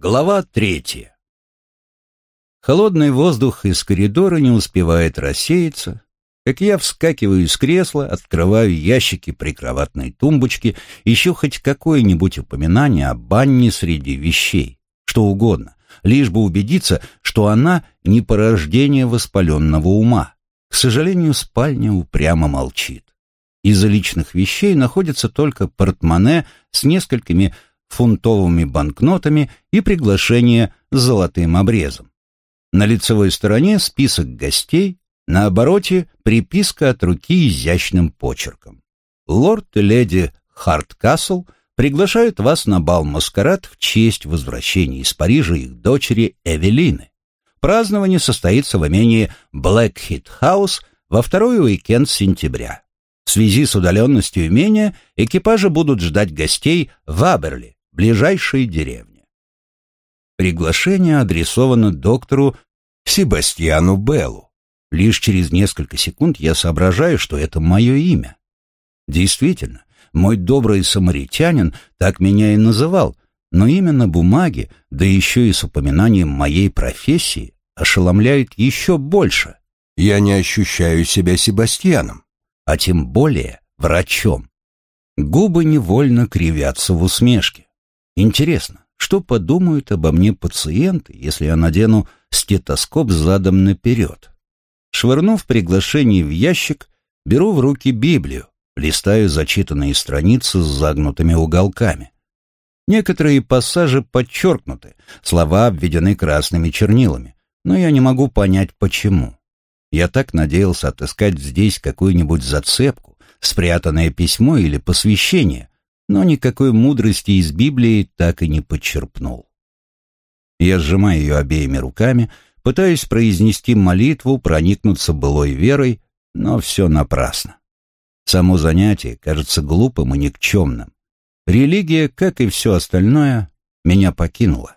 Глава третья. Холодный воздух из коридора не успевает рассеяться, как я вскакиваю из кресла, открываю ящики прикроватной тумбочки, ищу хоть какое-нибудь упоминание о банне среди вещей, что угодно, лишь бы убедиться, что она не порождение воспаленного ума. К сожалению, спальня упрямо молчит. Из личных вещей находится только портмоне с несколькими фунтовыми банкнотами и приглашение с золотым обрезом. На лицевой стороне список гостей, на обороте приписка от руки изящным почерком. Лорд и леди Хардкасл приглашают вас на бал-маскарад в честь возвращения из Парижа их дочери Эвелины. Празднование состоится в имении Блэкхит-хаус во второй уикенд сентября. В связи с удаленностью имения экипажи будут ждать гостей в Аберли, ближайшей деревне. Приглашение адресовано доктору Себастьяну Беллу. Лишь через несколько секунд я соображаю, что это мое имя. Действительно, мой добрый самаритянин так меня и называл, но именно бумаги, да еще и с упоминанием моей профессии, ошеломляют еще больше. Я не ощущаю себя Себастьяном, а тем более врачом. Губы невольно кривятся в усмешке. Интересно, что подумают обо мне пациенты, если я надену стетоскоп задом наперед? Швырнув приглашение в ящик, беру в руки Библию, листаю зачитанные страницы с загнутыми уголками. Некоторые пассажи подчеркнуты, слова обведены красными чернилами, но я не могу понять, почему. Я так надеялся отыскать здесь какую-нибудь зацепку, спрятанное письмо или посвящение, но никакой мудрости из Библии так и не подчерпнул. Я сжимаю ее обеими руками, пытаюсь произнести молитву, проникнуться былой верой, но все напрасно. Само занятие кажется глупым и никчемным. Религия, как и все остальное, меня покинула.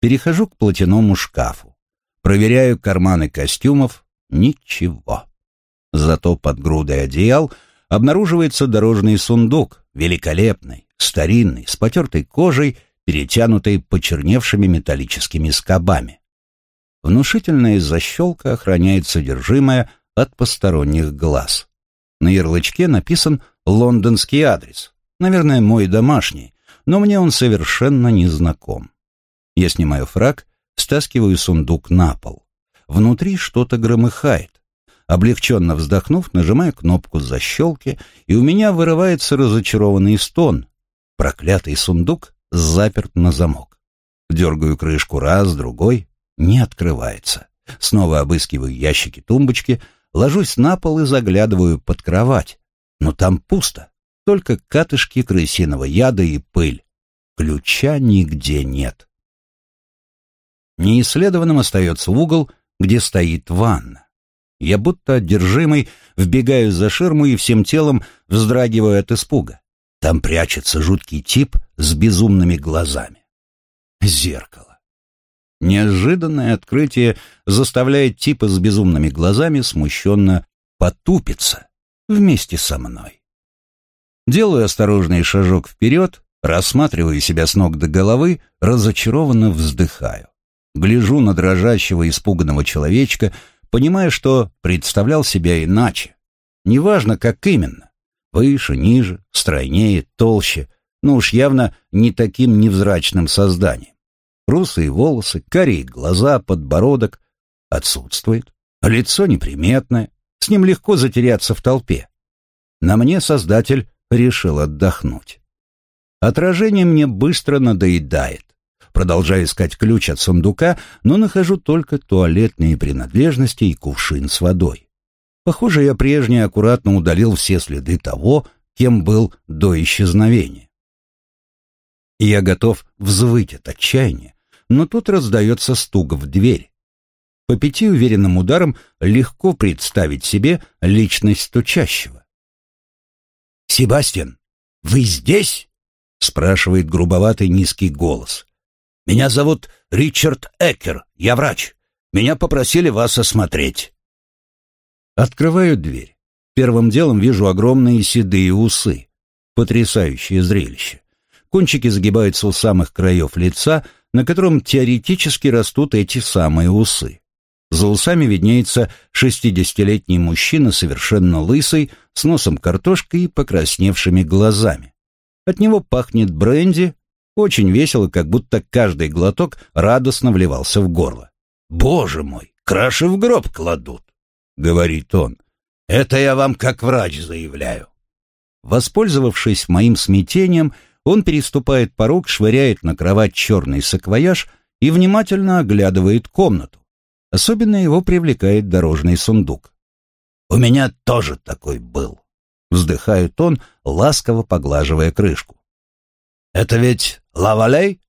Перехожу к платяному шкафу. Проверяю карманы костюмов. Ничего. Зато под грудой одеял обнаруживается дорожный сундук, великолепный, старинный, с потертой кожей, перетянутой почерневшими металлическими скобами. Внушительная защелка охраняет содержимое от посторонних глаз. На ярлычке написан лондонский адрес, наверное, мой домашний, но мне он совершенно не знаком. Я снимаю фраг, стаскиваю сундук на пол. Внутри что-то громыхает. Облегченно вздохнув, нажимаю кнопку защелки, и у меня вырывается разочарованный стон. Проклятый сундук заперт на замок. Дергаю крышку раз, другой. Не открывается. Снова обыскиваю ящики тумбочки, ложусь на пол и заглядываю под кровать. Но там пусто. Только катышки крысиного яда и пыль. Ключа нигде нет. Неисследованным остается угол, где стоит ванна. Я будто одержимый вбегаю за ширму и всем телом вздрагиваю от испуга. Там прячется жуткий тип с безумными глазами. Зеркало. Неожиданное открытие заставляет типа с безумными глазами смущенно потупиться вместе со мной. Делаю осторожный шажок вперед, рассматриваю себя с ног до головы, разочарованно вздыхаю. Гляжу на дрожащего испуганного человечка, понимая, что представлял себя иначе. Неважно, как именно. Выше, ниже, стройнее, толще, но уж явно не таким невзрачным созданием. Русые волосы, карие глаза, подбородок отсутствует. Лицо неприметное, с ним легко затеряться в толпе. На мне создатель решил отдохнуть. Отражение мне быстро надоедает. Продолжаю искать ключ от сундука, но нахожу только туалетные принадлежности и кувшин с водой. Похоже, я прежне аккуратно удалил все следы того, кем был до исчезновения. Я готов взвыть от отчаяния, но тут раздается стук в дверь. По пяти уверенным ударам легко представить себе личность стучащего. «Себастьян, вы здесь?» — спрашивает грубоватый низкий голос. Меня зовут Ричард Экер, я врач. Меня попросили вас осмотреть». Открываю дверь. Первым делом вижу огромные седые усы. Потрясающее зрелище. Кончики загибаются у самых краев лица, на котором теоретически растут эти самые усы. За усами виднеется шестидесятилетний мужчина, совершенно лысый, с носом картошкой и покрасневшими глазами. От него пахнет бренди, очень весело, как будто каждый глоток радостно вливался в горло. «Боже мой, краши в гроб кладут», — говорит он. «Это я вам как врач заявляю». Воспользовавшись моим смятением, он переступает порог, швыряет на кровать черный саквояж и внимательно оглядывает комнату. Особенно его привлекает дорожный сундук. «У меня тоже такой был», — вздыхает он, ласково поглаживая крышку. «Это ведь Лавалей?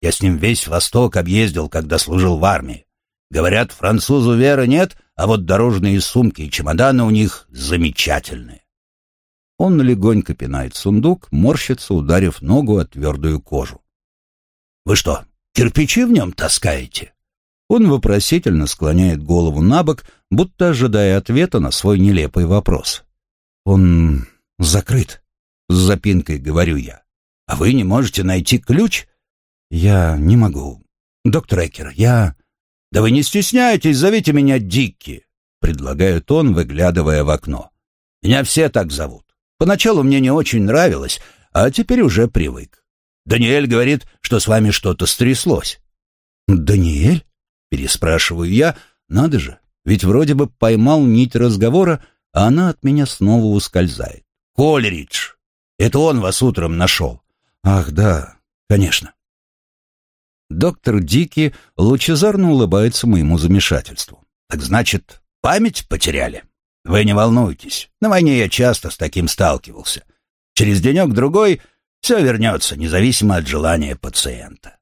Я с ним весь Восток объездил, когда служил в армии. Говорят, французу веры нет, а вот дорожные сумки и чемоданы у них замечательные». Он легонько пинает сундук, морщится, ударив ногу о твердую кожу. «Вы что, кирпичи в нем таскаете?» Он вопросительно склоняет голову на бок, будто ожидая ответа на свой нелепый вопрос. «Он закрыт», — с запинкой говорю я. «А вы не можете найти ключ?» «Я не могу. Доктор Экер, я...» «Да вы не стесняйтесь, зовите меня Дикки», — предлагает он, выглядывая в окно. «Меня все так зовут. Поначалу мне не очень нравилось, а теперь уже привык. Даниэль говорит, что с вами что-то стряслось». «Даниэль?» Переспрашиваю я, надо же, ведь вроде бы поймал нить разговора, а она от меня снова ускользает. «Колеридж! Это он вас утром нашел!» «Ах, да, конечно!» Доктор Дики лучезарно улыбается моему замешательству. «Так значит, память потеряли?» «Вы не волнуйтесь. На войне я часто с таким сталкивался. Через денек-другой все вернется, независимо от желания пациента».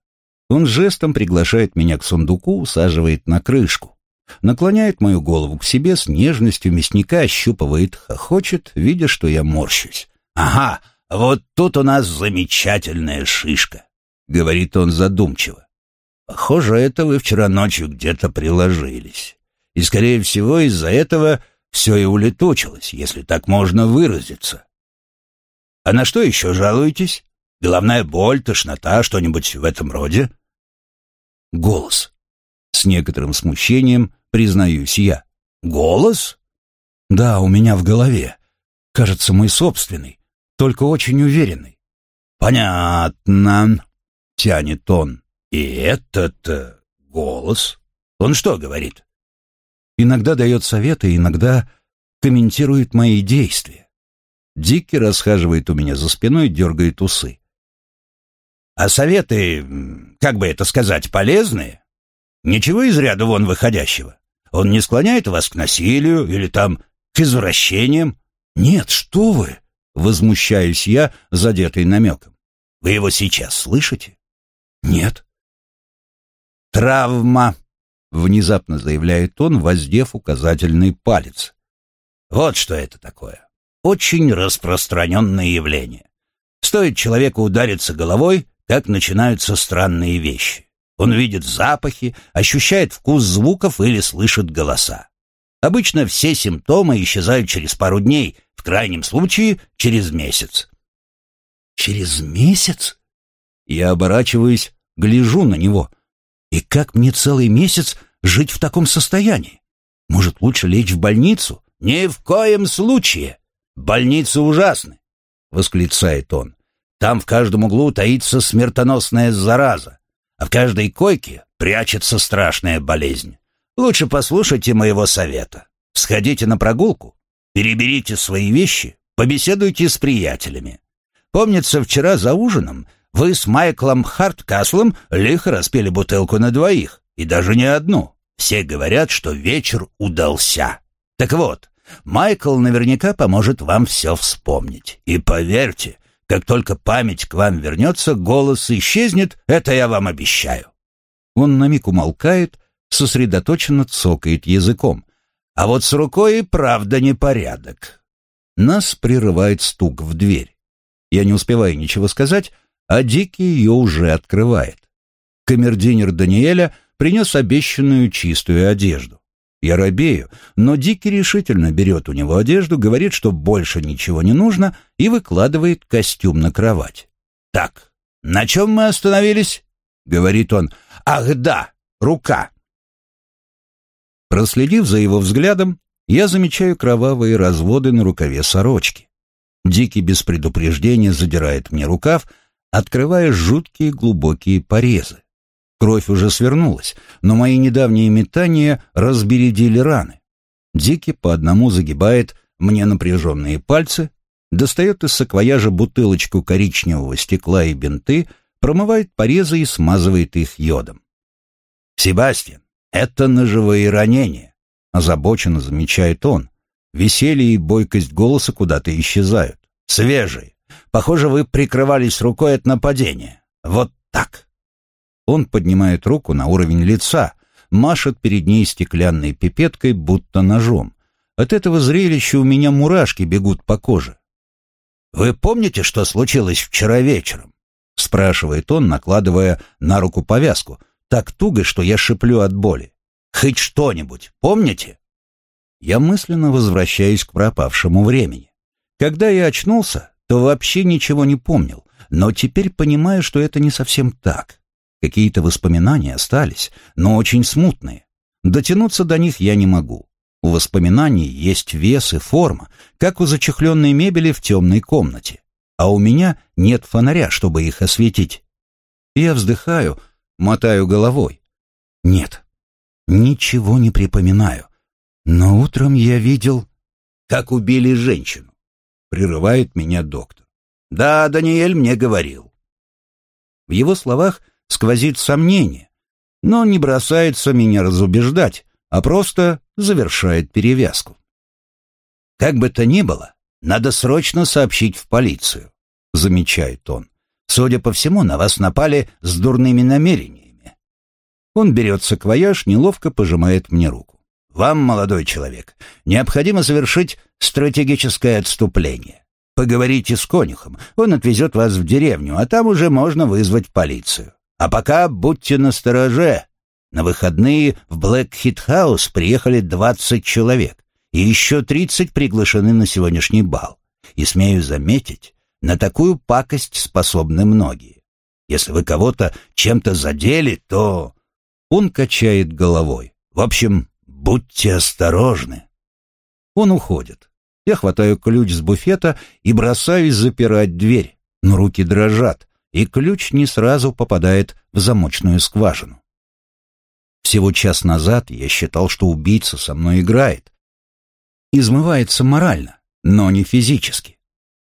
Он жестом приглашает меня к сундуку, усаживает на крышку. Наклоняет мою голову к себе, с нежностью мясника ощупывает, хохочет, видя, что я морщусь. «Ага, вот тут у нас замечательная шишка», — говорит он задумчиво. «Похоже, это вы вчера ночью где-то приложились. И, скорее всего, из-за этого все и улетучилось, если так можно выразиться. А на что еще жалуетесь? Головная боль, тошнота, что-нибудь в этом роде?» голос. С некоторым смущением признаюсь я. Голос? Да, у меня в голове. Кажется, мой собственный, только очень уверенный. Понятно, тянет он. И этот э, голос? Он что говорит? Иногда дает советы, иногда комментирует мои действия. Дикки расхаживает у меня за спиной, дергает усы. А советы, как бы это сказать, полезные? Ничего из ряда вон выходящего. Он не склоняет вас к насилию или там к извращениям? Нет, что вы? Возмущаюсь я, задетый намеком. Вы его сейчас слышите? Нет. Травма, внезапно заявляет он, воздев указательный палец. Вот что это такое. Очень распространенное явление. Стоит человеку удариться головой, как начинаются странные вещи. Он видит запахи, ощущает вкус звуков или слышит голоса. Обычно все симптомы исчезают через пару дней, в крайнем случае через месяц. Через месяц? Я оборачиваюсь, гляжу на него. И как мне целый месяц жить в таком состоянии? Может, лучше лечь в больницу? Ни в коем случае. Больницы ужасны, восклицает он. Там в каждом углу таится смертоносная зараза, а в каждой койке прячется страшная болезнь. Лучше послушайте моего совета. Сходите на прогулку, переберите свои вещи, побеседуйте с приятелями. Помнится, вчера за ужином вы с Майклом Харткаслом лихо распили бутылку на двоих, и даже не одну. Все говорят, что вечер удался. Так вот, Майкл наверняка поможет вам все вспомнить. И поверьте, как только память к вам вернется, голос исчезнет, это я вам обещаю». Он на миг умолкает, сосредоточенно цокает языком. А вот с рукой и правда непорядок. Нас прерывает стук в дверь. Я не успеваю ничего сказать, а Дикий ее уже открывает. Камердинер Даниэля принес обещанную чистую одежду. Я робею, но Дикий решительно берет у него одежду, говорит, что больше ничего не нужно, и выкладывает костюм на кровать. «Так, на чем мы остановились?» — говорит он. «Ах да, рука!» Проследив за его взглядом, я замечаю кровавые разводы на рукаве сорочки. Дикий без предупреждения задирает мне рукав, открывая жуткие глубокие порезы. Кровь уже свернулась, но мои недавние метания разбередили раны. Дикий по одному загибает мне напряженные пальцы, достает из саквояжа бутылочку коричневого стекла и бинты, промывает порезы и смазывает их йодом. «Себастьян, это ножевые ранения», — озабоченно замечает он. Веселье и бойкость голоса куда-то исчезают. «Свежие. Похоже, вы прикрывались рукой от нападения. Вот так». Он поднимает руку на уровень лица, машет перед ней стеклянной пипеткой, будто ножом. От этого зрелища у меня мурашки бегут по коже. «Вы помните, что случилось вчера вечером?» — спрашивает он, накладывая на руку повязку, так туго, что я шиплю от боли. «Хоть что-нибудь помните?» Я мысленно возвращаюсь к пропавшему времени. Когда я очнулся, то вообще ничего не помнил, но теперь понимаю, что это не совсем так. Какие-то воспоминания остались, но очень смутные. Дотянуться до них я не могу. У воспоминаний есть вес и форма, как у зачехленной мебели в темной комнате. А у меня нет фонаря, чтобы их осветить. Я вздыхаю, мотаю головой. Нет, ничего не припоминаю. Но утром я видел, как убили женщину. Прерывает меня доктор. Да, Даниэль мне говорил. В его словах сквозит сомнение, но не бросается меня разубеждать, а просто завершает перевязку. Как бы то ни было, надо срочно сообщить в полицию, замечает он. Судя по всему, на вас напали с дурными намерениями. Он берет саквояж, неловко пожимает мне руку. Вам, молодой человек, необходимо совершить стратегическое отступление. Поговорите с конюхом, он отвезет вас в деревню, а там уже можно вызвать полицию. А пока будьте настороже. На выходные в Блэк-Хит-хаус приехали 20 человек, и еще 30 приглашены на сегодняшний бал. И смею заметить, на такую пакость способны многие. Если вы кого-то чем-то задели, то... Он качает головой. В общем, будьте осторожны. Он уходит. Я хватаю ключ с буфета и бросаюсь запирать дверь, но руки дрожат и ключ не сразу попадает в замочную скважину. Всего час назад я считал, что убийца со мной играет. Измывается морально, но не физически.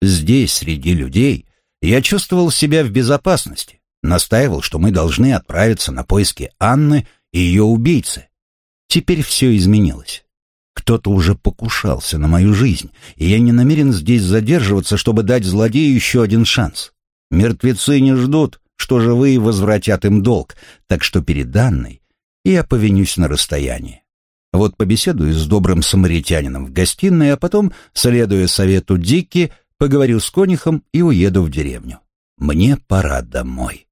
Здесь, среди людей, я чувствовал себя в безопасности, настаивал, что мы должны отправиться на поиски Анны и ее убийцы. Теперь все изменилось. Кто-то уже покушался на мою жизнь, и я не намерен здесь задерживаться, чтобы дать злодею еще один шанс. Мертвецы не ждут, что живые возвратят им долг, так что перед Анной я повинюсь на расстоянии. Вот побеседую с добрым самаритянином в гостиной, а потом, следуя совету Дикки, поговорю с конюхом и уеду в деревню. Мне пора домой.